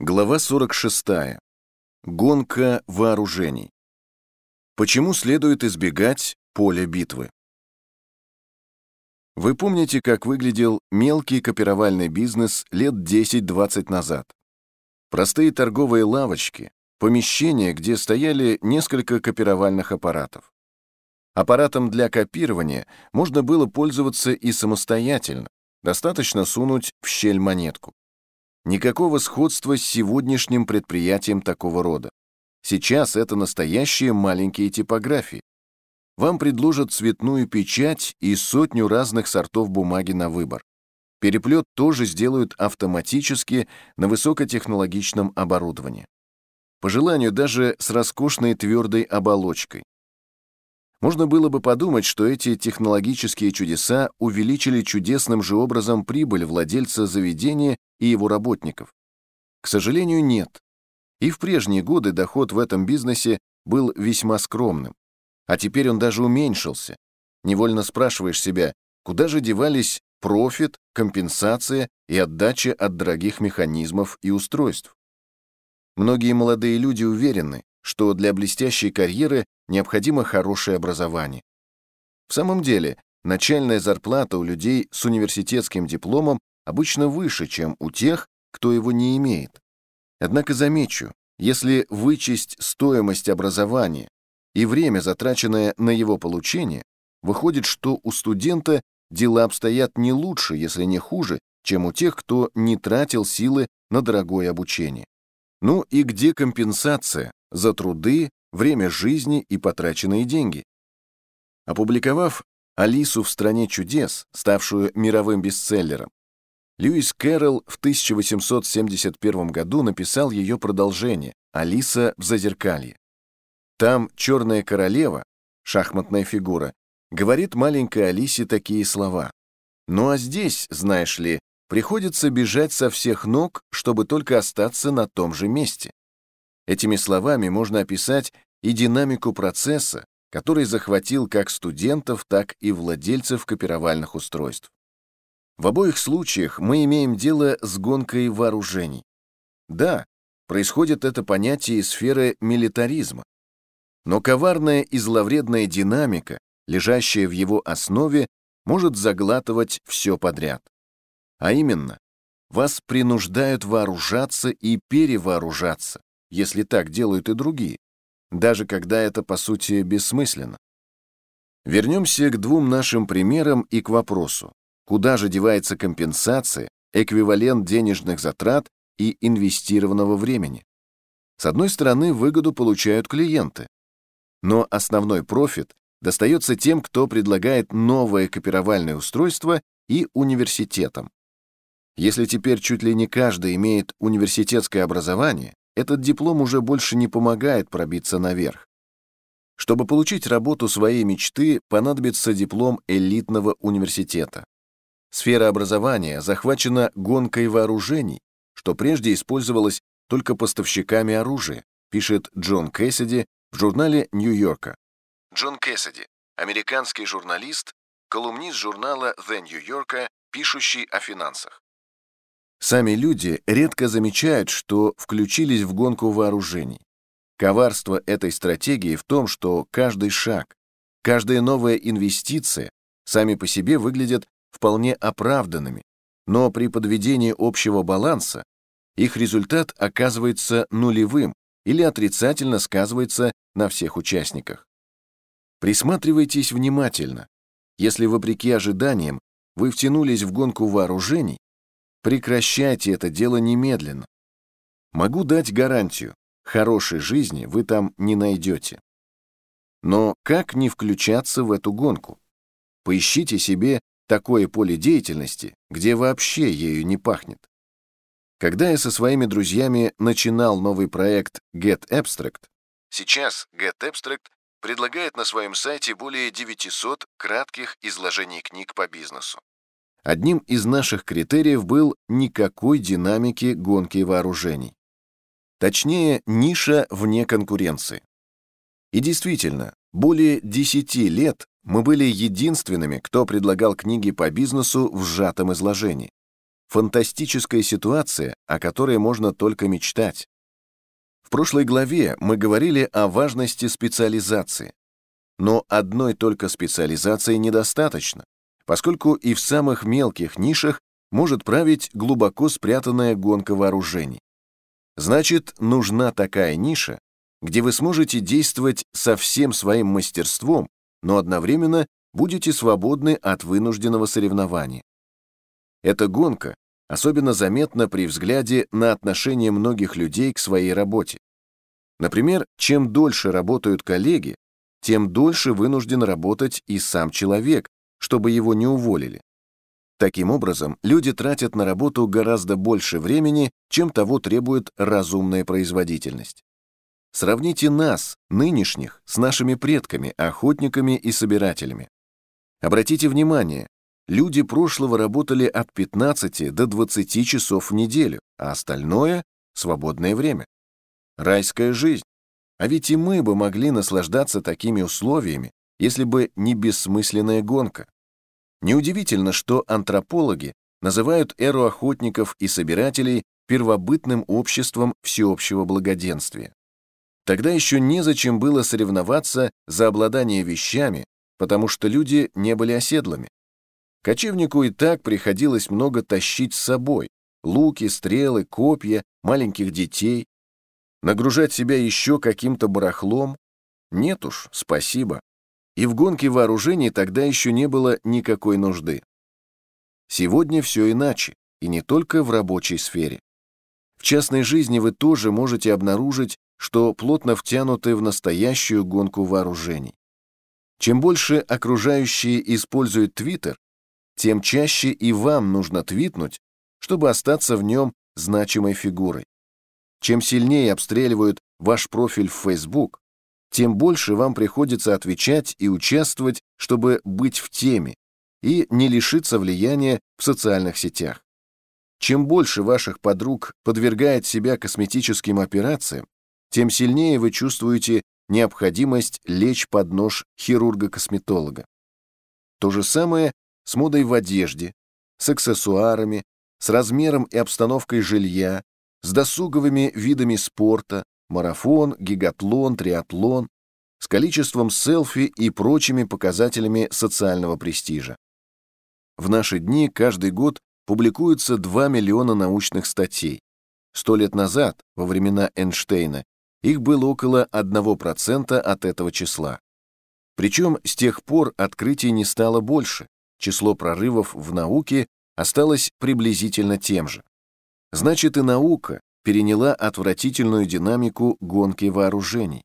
Глава 46. Гонка вооружений. Почему следует избегать поля битвы? Вы помните, как выглядел мелкий копировальный бизнес лет 10-20 назад? Простые торговые лавочки, помещения, где стояли несколько копировальных аппаратов. Аппаратом для копирования можно было пользоваться и самостоятельно, достаточно сунуть в щель монетку. Никакого сходства с сегодняшним предприятием такого рода. Сейчас это настоящие маленькие типографии. Вам предложат цветную печать и сотню разных сортов бумаги на выбор. Переплет тоже сделают автоматически на высокотехнологичном оборудовании. По желанию даже с роскошной твердой оболочкой. Можно было бы подумать, что эти технологические чудеса увеличили чудесным же образом прибыль владельца заведения и его работников. К сожалению, нет. И в прежние годы доход в этом бизнесе был весьма скромным. А теперь он даже уменьшился. Невольно спрашиваешь себя, куда же девались профит, компенсация и отдача от дорогих механизмов и устройств? Многие молодые люди уверены, что для блестящей карьеры необходимо хорошее образование. В самом деле, начальная зарплата у людей с университетским дипломом обычно выше, чем у тех, кто его не имеет. Однако замечу, если вычесть стоимость образования и время, затраченное на его получение, выходит, что у студента дела обстоят не лучше, если не хуже, чем у тех, кто не тратил силы на дорогое обучение. Ну и где компенсация за труды, время жизни и потраченные деньги? Опубликовав «Алису в стране чудес», ставшую мировым бестселлером, Льюис Кэрролл в 1871 году написал ее продолжение «Алиса в зазеркалье». Там черная королева, шахматная фигура, говорит маленькой Алисе такие слова. «Ну а здесь, знаешь ли, приходится бежать со всех ног, чтобы только остаться на том же месте». Этими словами можно описать и динамику процесса, который захватил как студентов, так и владельцев копировальных устройств. В обоих случаях мы имеем дело с гонкой вооружений. Да, происходит это понятие из сферы милитаризма. Но коварная и зловредная динамика, лежащая в его основе, может заглатывать все подряд. А именно, вас принуждают вооружаться и перевооружаться, если так делают и другие, даже когда это, по сути, бессмысленно. Вернемся к двум нашим примерам и к вопросу, Куда же девается компенсация, эквивалент денежных затрат и инвестированного времени? С одной стороны, выгоду получают клиенты, но основной профит достается тем, кто предлагает новое копировальное устройство и университетам. Если теперь чуть ли не каждый имеет университетское образование, этот диплом уже больше не помогает пробиться наверх. Чтобы получить работу своей мечты, понадобится диплом элитного университета. Сфера образования захвачена гонкой вооружений, что прежде использовалось только поставщиками оружия, пишет Джон Кэссиди в журнале Нью-Йорка. Джон Кэссиди, американский журналист, колумнист журнала The New Yorker, пишущий о финансах. Сами люди редко замечают, что включились в гонку вооружений. Коварство этой стратегии в том, что каждый шаг, каждая новая инвестиция сами по себе выглядят вполне оправданными, но при подведении общего баланса их результат оказывается нулевым или отрицательно сказывается на всех участниках. Присматривайтесь внимательно. Если, вопреки ожиданиям, вы втянулись в гонку вооружений, прекращайте это дело немедленно. Могу дать гарантию, хорошей жизни вы там не найдете. Но как не включаться в эту гонку? Поищите себе такое поле деятельности, где вообще ею не пахнет. Когда я со своими друзьями начинал новый проект Get Abstract, сейчас Get Abstract предлагает на своем сайте более 900 кратких изложений книг по бизнесу. Одним из наших критериев был никакой динамики гонки вооружений. Точнее, ниша вне конкуренции. И действительно, более 10 лет мы были единственными, кто предлагал книги по бизнесу в сжатом изложении. фантастическая ситуация, о которой можно только мечтать. В прошлой главе мы говорили о важности специализации. Но одной только специализации недостаточно, поскольку и в самых мелких нишах может править глубоко спрятанная гонка вооружений. Значит, нужна такая ниша, где вы сможете действовать со всем своим мастерством, но одновременно будете свободны от вынужденного соревнования. Эта гонка особенно заметна при взгляде на отношение многих людей к своей работе. Например, чем дольше работают коллеги, тем дольше вынужден работать и сам человек, чтобы его не уволили. Таким образом, люди тратят на работу гораздо больше времени, чем того требует разумная производительность. Сравните нас, нынешних, с нашими предками, охотниками и собирателями. Обратите внимание, люди прошлого работали от 15 до 20 часов в неделю, а остальное — свободное время. Райская жизнь. А ведь и мы бы могли наслаждаться такими условиями, если бы не бессмысленная гонка. Неудивительно, что антропологи называют эру охотников и собирателей первобытным обществом всеобщего благоденствия. Тогда еще незачем было соревноваться за обладание вещами, потому что люди не были оседлыми. Кочевнику и так приходилось много тащить с собой — луки, стрелы, копья, маленьких детей. Нагружать себя еще каким-то барахлом? Нет уж, спасибо и в гонке вооружений тогда еще не было никакой нужды. Сегодня все иначе, и не только в рабочей сфере. В частной жизни вы тоже можете обнаружить, что плотно втянуты в настоящую гонку вооружений. Чем больше окружающие используют Твиттер, тем чаще и вам нужно твитнуть, чтобы остаться в нем значимой фигурой. Чем сильнее обстреливают ваш профиль в Facebook, тем больше вам приходится отвечать и участвовать, чтобы быть в теме и не лишиться влияния в социальных сетях. Чем больше ваших подруг подвергает себя косметическим операциям, тем сильнее вы чувствуете необходимость лечь под нож хирурга-косметолога. То же самое с модой в одежде, с аксессуарами, с размером и обстановкой жилья, с досуговыми видами спорта, марафон, гигатлон, триатлон, с количеством селфи и прочими показателями социального престижа. В наши дни каждый год публикуется 2 миллиона научных статей. Сто лет назад, во времена Эйнштейна, их было около 1% от этого числа. Причем с тех пор открытий не стало больше, число прорывов в науке осталось приблизительно тем же. Значит, и наука, переняла отвратительную динамику гонки вооружений.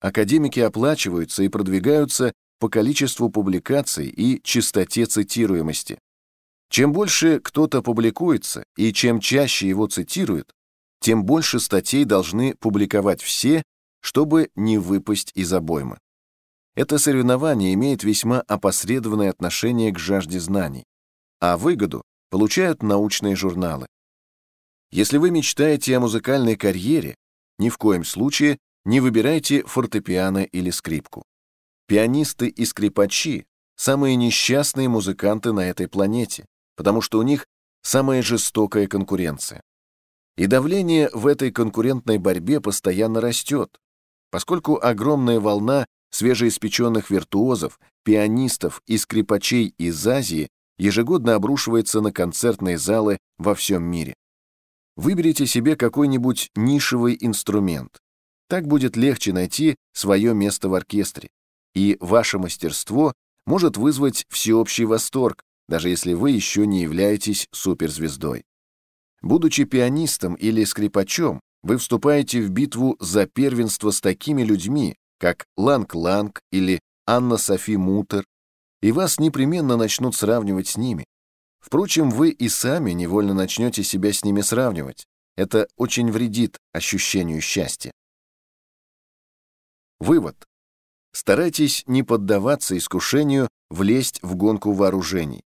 Академики оплачиваются и продвигаются по количеству публикаций и частоте цитируемости. Чем больше кто-то публикуется и чем чаще его цитируют, тем больше статей должны публиковать все, чтобы не выпасть из обоймы. Это соревнование имеет весьма опосредованное отношение к жажде знаний, а выгоду получают научные журналы. Если вы мечтаете о музыкальной карьере, ни в коем случае не выбирайте фортепиано или скрипку. Пианисты и скрипачи — самые несчастные музыканты на этой планете, потому что у них самая жестокая конкуренция. И давление в этой конкурентной борьбе постоянно растет, поскольку огромная волна свежеиспеченных виртуозов, пианистов и скрипачей из Азии ежегодно обрушивается на концертные залы во всем мире. Выберите себе какой-нибудь нишевый инструмент. Так будет легче найти свое место в оркестре. И ваше мастерство может вызвать всеобщий восторг, даже если вы еще не являетесь суперзвездой. Будучи пианистом или скрипачом, вы вступаете в битву за первенство с такими людьми, как Ланг Ланг или Анна Софи Мутер, и вас непременно начнут сравнивать с ними. Впрочем, вы и сами невольно начнете себя с ними сравнивать. Это очень вредит ощущению счастья. Вывод. Старайтесь не поддаваться искушению влезть в гонку вооружений.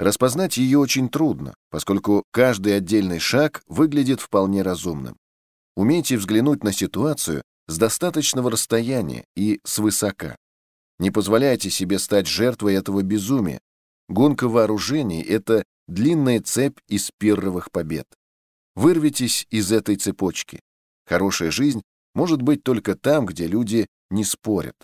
Распознать ее очень трудно, поскольку каждый отдельный шаг выглядит вполне разумным. Умейте взглянуть на ситуацию с достаточного расстояния и свысока. Не позволяйте себе стать жертвой этого безумия, Гонка вооружений — это длинная цепь из пирровых побед. Вырвитесь из этой цепочки. Хорошая жизнь может быть только там, где люди не спорят.